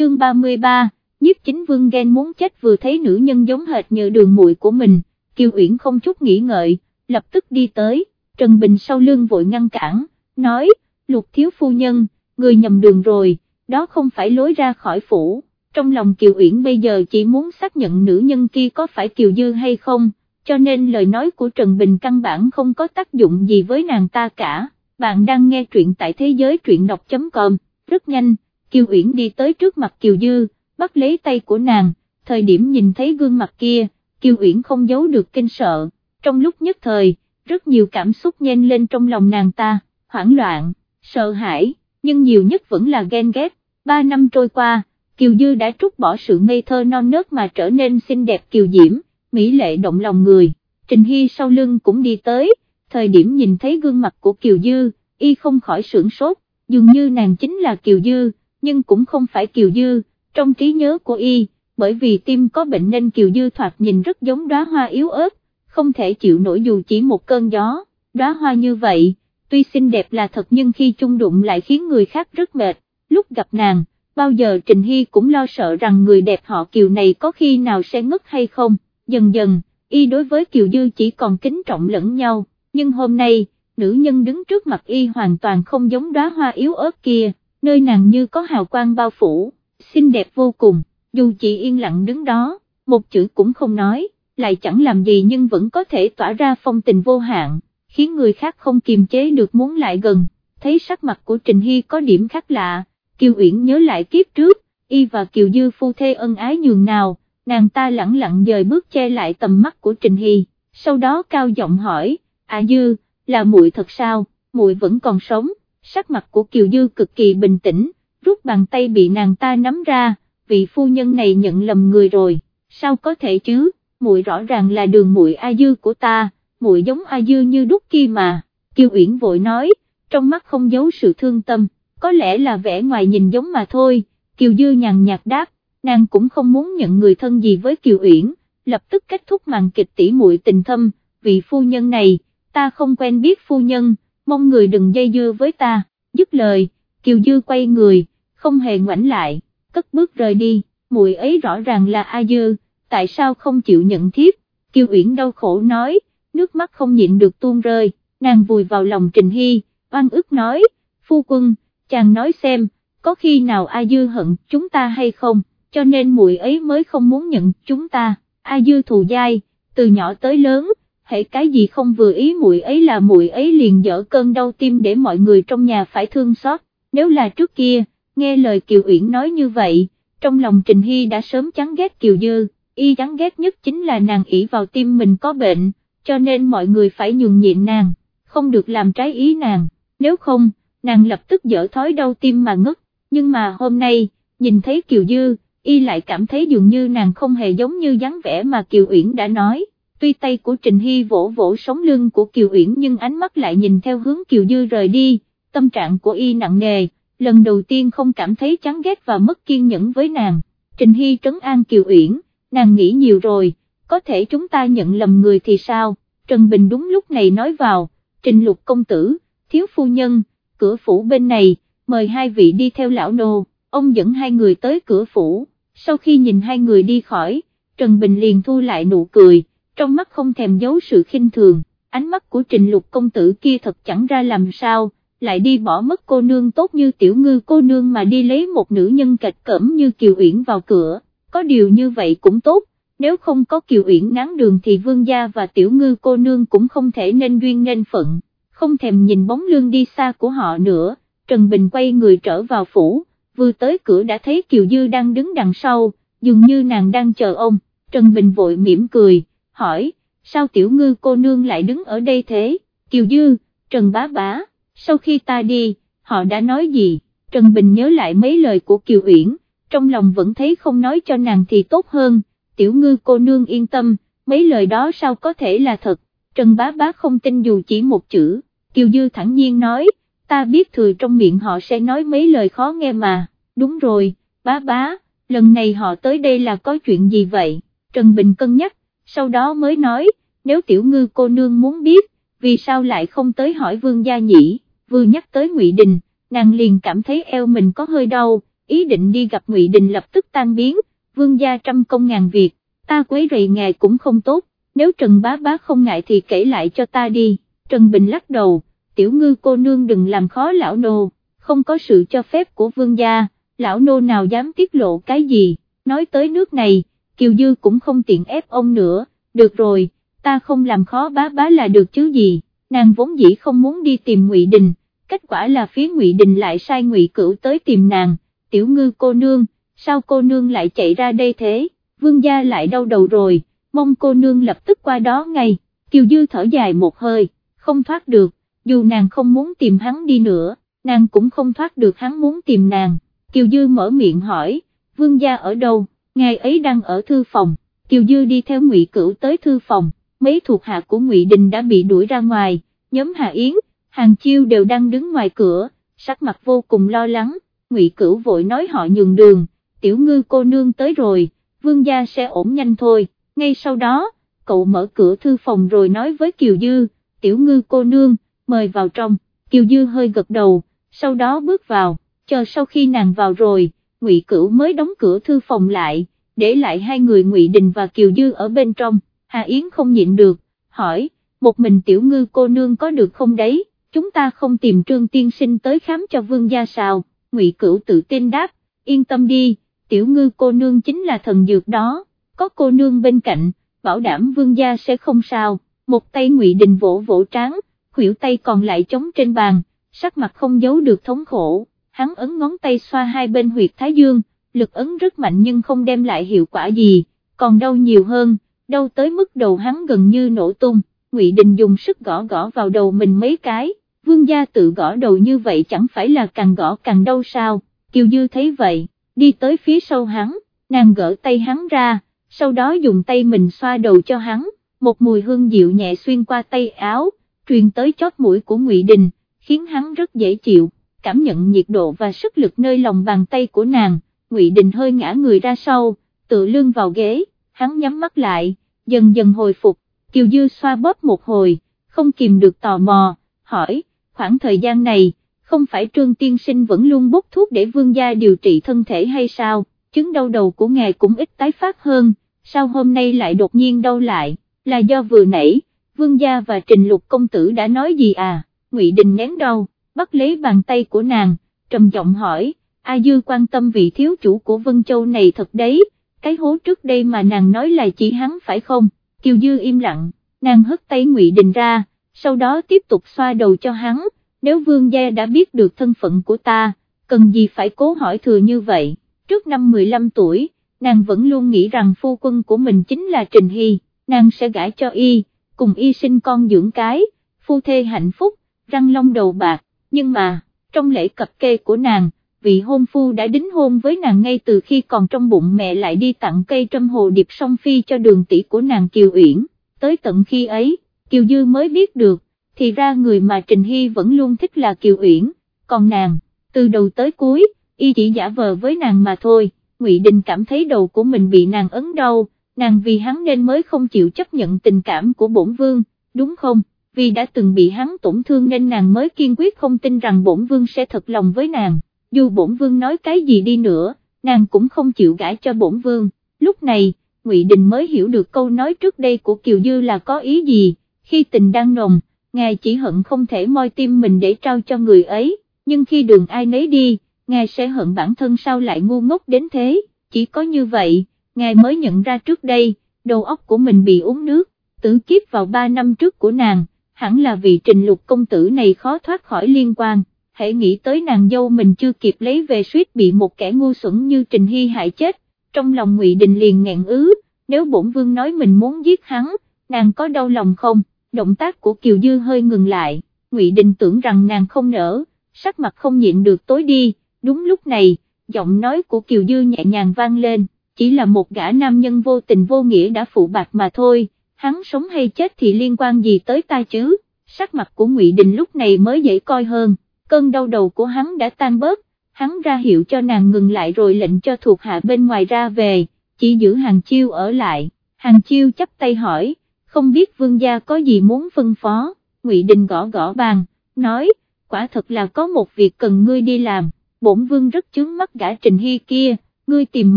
chương 33, nhiếp chính vương ghen muốn chết vừa thấy nữ nhân giống hệt như đường muội của mình, Kiều Uyển không chút nghĩ ngợi, lập tức đi tới, Trần Bình sau lưng vội ngăn cản, nói, lục thiếu phu nhân, người nhầm đường rồi, đó không phải lối ra khỏi phủ, trong lòng Kiều Uyển bây giờ chỉ muốn xác nhận nữ nhân kia có phải Kiều Dư hay không, cho nên lời nói của Trần Bình căn bản không có tác dụng gì với nàng ta cả, bạn đang nghe truyện tại thế giới truyện đọc.com, rất nhanh, Kiều Uyển đi tới trước mặt Kiều Dư, bắt lấy tay của nàng, thời điểm nhìn thấy gương mặt kia, Kiều Uyển không giấu được kinh sợ, trong lúc nhất thời, rất nhiều cảm xúc nhen lên trong lòng nàng ta, hoảng loạn, sợ hãi, nhưng nhiều nhất vẫn là ghen ghét, ba năm trôi qua, Kiều Dư đã trút bỏ sự ngây thơ non nớt mà trở nên xinh đẹp kiều diễm, mỹ lệ động lòng người, Trình Hy sau lưng cũng đi tới, thời điểm nhìn thấy gương mặt của Kiều Dư, y không khỏi sưởng sốt, dường như nàng chính là Kiều Dư, nhưng cũng không phải Kiều Dư, trong trí nhớ của y, bởi vì tim có bệnh nên Kiều Dư thoạt nhìn rất giống đóa hoa yếu ớt, không thể chịu nổi dù chỉ một cơn gió, đóa hoa như vậy, tuy xinh đẹp là thật nhưng khi chung đụng lại khiến người khác rất mệt, lúc gặp nàng, bao giờ Trình Hy cũng lo sợ rằng người đẹp họ Kiều này có khi nào sẽ ngất hay không, dần dần, y đối với Kiều Dư chỉ còn kính trọng lẫn nhau, nhưng hôm nay, nữ nhân đứng trước mặt y hoàn toàn không giống đóa hoa yếu ớt kia, nơi nàng như có hào quang bao phủ, xinh đẹp vô cùng, dù chỉ yên lặng đứng đó, một chữ cũng không nói, lại chẳng làm gì nhưng vẫn có thể tỏa ra phong tình vô hạn, khiến người khác không kiềm chế được muốn lại gần, thấy sắc mặt của Trình Hy có điểm khác lạ, Kiều Uyển nhớ lại kiếp trước, y và Kiều Dư phu thê ân ái nhường nào, nàng ta lẳng lặng dời bước che lại tầm mắt của Trình Hy, sau đó cao giọng hỏi, à Dư, là muội thật sao, muội vẫn còn sống, sắc mặt của Kiều Dư cực kỳ bình tĩnh, rút bàn tay bị nàng ta nắm ra, vị phu nhân này nhận lầm người rồi, sao có thể chứ, muội rõ ràng là đường muội A Dư của ta, muội giống A Dư như đúc kia mà, Kiều Uyển vội nói, trong mắt không giấu sự thương tâm, có lẽ là vẻ ngoài nhìn giống mà thôi, Kiều Dư nhàn nhạt đáp, nàng cũng không muốn nhận người thân gì với Kiều Uyển, lập tức kết thúc màn kịch tỉ muội tình thâm, vị phu nhân này, ta không quen biết phu nhân, mong người đừng dây dưa với ta, dứt lời, Kiều Dư quay người, không hề ngoảnh lại, cất bước rời đi, mùi ấy rõ ràng là A Dư, tại sao không chịu nhận thiếp, Kiều Uyển đau khổ nói, nước mắt không nhịn được tuôn rơi, nàng vùi vào lòng Trình Hy, oan ức nói, phu quân, chàng nói xem, có khi nào A Dư hận chúng ta hay không, cho nên mùi ấy mới không muốn nhận chúng ta, A Dư thù dai, từ nhỏ tới lớn, hệ cái gì không vừa ý muội ấy là muội ấy liền dở cơn đau tim để mọi người trong nhà phải thương xót, nếu là trước kia, nghe lời Kiều Uyển nói như vậy, trong lòng Trình Hy đã sớm chán ghét Kiều Dư, y chán ghét nhất chính là nàng ỷ vào tim mình có bệnh, cho nên mọi người phải nhường nhịn nàng, không được làm trái ý nàng, nếu không, nàng lập tức dở thói đau tim mà ngất, nhưng mà hôm nay, nhìn thấy Kiều Dư, y lại cảm thấy dường như nàng không hề giống như dáng vẻ mà Kiều Uyển đã nói, tuy tay của Trình Hy vỗ vỗ sống lưng của Kiều Uyển nhưng ánh mắt lại nhìn theo hướng Kiều Dư rời đi, tâm trạng của y nặng nề, lần đầu tiên không cảm thấy chán ghét và mất kiên nhẫn với nàng, Trình Hy trấn an Kiều Uyển, nàng nghĩ nhiều rồi, có thể chúng ta nhận lầm người thì sao, Trần Bình đúng lúc này nói vào, Trình Lục Công Tử, Thiếu Phu Nhân, cửa phủ bên này, mời hai vị đi theo lão nô, ông dẫn hai người tới cửa phủ, sau khi nhìn hai người đi khỏi, Trần Bình liền thu lại nụ cười, trong mắt không thèm giấu sự khinh thường, ánh mắt của trình lục công tử kia thật chẳng ra làm sao, lại đi bỏ mất cô nương tốt như tiểu ngư cô nương mà đi lấy một nữ nhân kịch cẩm như Kiều Uyển vào cửa, có điều như vậy cũng tốt, nếu không có Kiều Uyển ngán đường thì vương gia và tiểu ngư cô nương cũng không thể nên duyên nên phận không thèm nhìn bóng lương đi xa của họ nữa, Trần Bình quay người trở vào phủ, vừa tới cửa đã thấy Kiều Dư đang đứng đằng sau, dường như nàng đang chờ ông, Trần Bình vội mỉm cười, hỏi, sao tiểu ngư cô nương lại đứng ở đây thế, Kiều Dư, Trần Bá Bá, sau khi ta đi, họ đã nói gì, Trần Bình nhớ lại mấy lời của Kiều Uyển, trong lòng vẫn thấy không nói cho nàng thì tốt hơn, tiểu ngư cô nương yên tâm, mấy lời đó sao có thể là thật, Trần Bá Bá không tin dù chỉ một chữ. Kiều Dư thẳng nhiên nói, ta biết thừa trong miệng họ sẽ nói mấy lời khó nghe mà, đúng rồi, bá bá, lần này họ tới đây là có chuyện gì vậy, Trần Bình cân nhắc, sau đó mới nói, nếu tiểu ngư cô nương muốn biết, vì sao lại không tới hỏi vương gia nhỉ, vừa nhắc tới ngụy Đình, nàng liền cảm thấy eo mình có hơi đau, ý định đi gặp Ngụy Đình lập tức tan biến, vương gia trăm công ngàn việc, ta quấy rầy ngài cũng không tốt, nếu Trần bá bá không ngại thì kể lại cho ta đi, Trần Bình lắc đầu, tiểu ngư cô nương đừng làm khó lão nô, không có sự cho phép của vương gia, lão nô nào dám tiết lộ cái gì, nói tới nước này, Kiều Dư cũng không tiện ép ông nữa, được rồi, ta không làm khó bá bá là được chứ gì, nàng vốn dĩ không muốn đi tìm Ngụy Đình, kết quả là phía Ngụy Đình lại sai Ngụy Cửu tới tìm nàng, tiểu ngư cô nương, sao cô nương lại chạy ra đây thế, vương gia lại đau đầu rồi, mong cô nương lập tức qua đó ngay, Kiều Dư thở dài một hơi, không thoát được, dù nàng không muốn tìm hắn đi nữa, nàng cũng không thoát được hắn muốn tìm nàng, Kiều Dư mở miệng hỏi, vương gia ở đâu, ngày ấy đang ở thư phòng, Kiều Dư đi theo Ngụy Cửu tới thư phòng, mấy thuộc hạ của Ngụy Đình đã bị đuổi ra ngoài, nhóm Hà Yến, Hàng Chiêu đều đang đứng ngoài cửa, sắc mặt vô cùng lo lắng, Ngụy Cửu vội nói họ nhường đường, tiểu ngư cô nương tới rồi, vương gia sẽ ổn nhanh thôi, ngay sau đó, cậu mở cửa thư phòng rồi nói với Kiều Dư, tiểu ngư cô nương, mời vào trong, Kiều Dư hơi gật đầu, sau đó bước vào, chờ sau khi nàng vào rồi, Ngụy Cửu mới đóng cửa thư phòng lại, để lại hai người Ngụy Đình và Kiều Dư ở bên trong, Hà Yến không nhịn được, hỏi, một mình tiểu ngư cô nương có được không đấy, chúng ta không tìm trương tiên sinh tới khám cho vương gia sao, Ngụy Cửu tự tin đáp, yên tâm đi, tiểu ngư cô nương chính là thần dược đó, có cô nương bên cạnh, bảo đảm vương gia sẽ không sao, một tay Ngụy Đình vỗ vỗ tráng, khuỷu tay còn lại chống trên bàn, sắc mặt không giấu được thống khổ, hắn ấn ngón tay xoa hai bên huyệt thái dương, lực ấn rất mạnh nhưng không đem lại hiệu quả gì, còn đau nhiều hơn, đau tới mức đầu hắn gần như nổ tung, Ngụy Đình dùng sức gõ gõ vào đầu mình mấy cái, vương gia tự gõ đầu như vậy chẳng phải là càng gõ càng đau sao, Kiều Dư thấy vậy, đi tới phía sau hắn, nàng gỡ tay hắn ra, sau đó dùng tay mình xoa đầu cho hắn, một mùi hương dịu nhẹ xuyên qua tay áo, truyền tới chót mũi của Ngụy Đình, khiến hắn rất dễ chịu, cảm nhận nhiệt độ và sức lực nơi lòng bàn tay của nàng, Ngụy Đình hơi ngã người ra sau, tự lưng vào ghế, hắn nhắm mắt lại, dần dần hồi phục, Kiều Dư xoa bóp một hồi, không kìm được tò mò, hỏi, khoảng thời gian này, không phải Trương Tiên Sinh vẫn luôn bốc thuốc để vương gia điều trị thân thể hay sao, chứng đau đầu của ngài cũng ít tái phát hơn, sao hôm nay lại đột nhiên đau lại, là do vừa nãy, vương gia và trình lục công tử đã nói gì à, Ngụy Đình nén đau, bắt lấy bàn tay của nàng, trầm giọng hỏi, A Dư quan tâm vị thiếu chủ của Vân Châu này thật đấy, cái hố trước đây mà nàng nói là chỉ hắn phải không, Kiều Dư im lặng, nàng hất tay Ngụy Đình ra, sau đó tiếp tục xoa đầu cho hắn, nếu vương gia đã biết được thân phận của ta, cần gì phải cố hỏi thừa như vậy, trước năm 15 tuổi, nàng vẫn luôn nghĩ rằng phu quân của mình chính là Trình Hy, nàng sẽ gả cho y, cùng y sinh con dưỡng cái, phu thê hạnh phúc, răng long đầu bạc, nhưng mà, trong lễ cập kê của nàng, vị hôn phu đã đính hôn với nàng ngay từ khi còn trong bụng mẹ lại đi tặng cây trâm hồ điệp song phi cho đường tỷ của nàng Kiều Uyển, tới tận khi ấy, Kiều Dư mới biết được, thì ra người mà Trình Hy vẫn luôn thích là Kiều Uyển, còn nàng, từ đầu tới cuối, y chỉ giả vờ với nàng mà thôi, Ngụy Đình cảm thấy đầu của mình bị nàng ấn đau, nàng vì hắn nên mới không chịu chấp nhận tình cảm của bổn vương, đúng không? Vì đã từng bị hắn tổn thương nên nàng mới kiên quyết không tin rằng bổn vương sẽ thật lòng với nàng, dù bổn vương nói cái gì đi nữa, nàng cũng không chịu gãi cho bổn vương, lúc này, Ngụy Đình mới hiểu được câu nói trước đây của Kiều Dư là có ý gì, khi tình đang nồng, ngài chỉ hận không thể moi tim mình để trao cho người ấy, nhưng khi đường ai nấy đi, ngài sẽ hận bản thân sao lại ngu ngốc đến thế, chỉ có như vậy, ngài mới nhận ra trước đây, đầu óc của mình bị uống nước, tử kiếp vào 3 năm trước của nàng, hẳn là vì trình lục công tử này khó thoát khỏi liên quan, hãy nghĩ tới nàng dâu mình chưa kịp lấy về suýt bị một kẻ ngu xuẩn như trình hy hại chết, trong lòng ngụy Đình liền ngẹn ứ, nếu bổn vương nói mình muốn giết hắn, nàng có đau lòng không, động tác của Kiều Dư hơi ngừng lại, ngụy Đình tưởng rằng nàng không nỡ, sắc mặt không nhịn được tối đi, đúng lúc này, giọng nói của Kiều Dư nhẹ nhàng vang lên, chỉ là một gã nam nhân vô tình vô nghĩa đã phụ bạc mà thôi hắn sống hay chết thì liên quan gì tới ta chứ, sắc mặt của Ngụy Đình lúc này mới dễ coi hơn, cơn đau đầu của hắn đã tan bớt, hắn ra hiệu cho nàng ngừng lại rồi lệnh cho thuộc hạ bên ngoài ra về, chỉ giữ hàng chiêu ở lại, hàng chiêu chắp tay hỏi, không biết vương gia có gì muốn phân phó, Ngụy Đình gõ gõ bàn, nói, quả thật là có một việc cần ngươi đi làm, bổn vương rất chướng mắt gã Trình Hy kia, ngươi tìm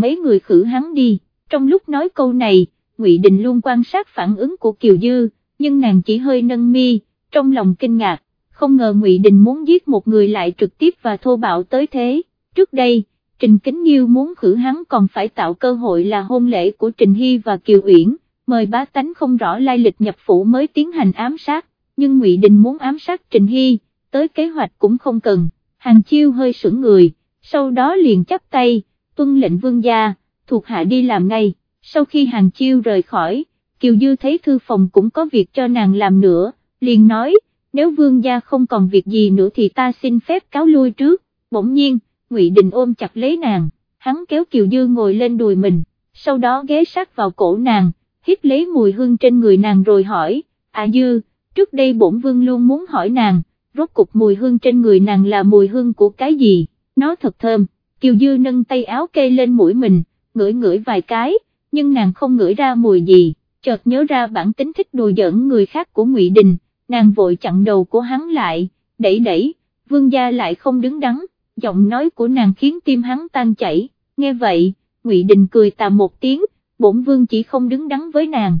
mấy người khử hắn đi, trong lúc nói câu này, Ngụy Đình luôn quan sát phản ứng của Kiều Dư, nhưng nàng chỉ hơi nâng mi, trong lòng kinh ngạc, không ngờ Ngụy Đình muốn giết một người lại trực tiếp và thô bạo tới thế, trước đây, Trình Kính Nghiêu muốn khử hắn còn phải tạo cơ hội là hôn lễ của Trình Hy và Kiều Uyển, mời bá tánh không rõ lai lịch nhập phủ mới tiến hành ám sát, nhưng Ngụy Đình muốn ám sát Trình Hy, tới kế hoạch cũng không cần, hàng chiêu hơi sững người, sau đó liền chắp tay, tuân lệnh vương gia, thuộc hạ đi làm ngay, sau khi hàng chiêu rời khỏi, Kiều Dư thấy thư phòng cũng có việc cho nàng làm nữa, liền nói, nếu vương gia không còn việc gì nữa thì ta xin phép cáo lui trước, bỗng nhiên, Ngụy Đình ôm chặt lấy nàng, hắn kéo Kiều Dư ngồi lên đùi mình, sau đó ghé sát vào cổ nàng, hít lấy mùi hương trên người nàng rồi hỏi, à Dư, trước đây bổn vương luôn muốn hỏi nàng, rốt cục mùi hương trên người nàng là mùi hương của cái gì, nó thật thơm, Kiều Dư nâng tay áo kê lên mũi mình, ngửi ngửi vài cái, nhưng nàng không ngửi ra mùi gì, chợt nhớ ra bản tính thích đùa giỡn người khác của Ngụy Đình, nàng vội chặn đầu của hắn lại, đẩy đẩy, vương gia lại không đứng đắn, giọng nói của nàng khiến tim hắn tan chảy, nghe vậy, Ngụy Đình cười tà một tiếng, bổn vương chỉ không đứng đắn với nàng,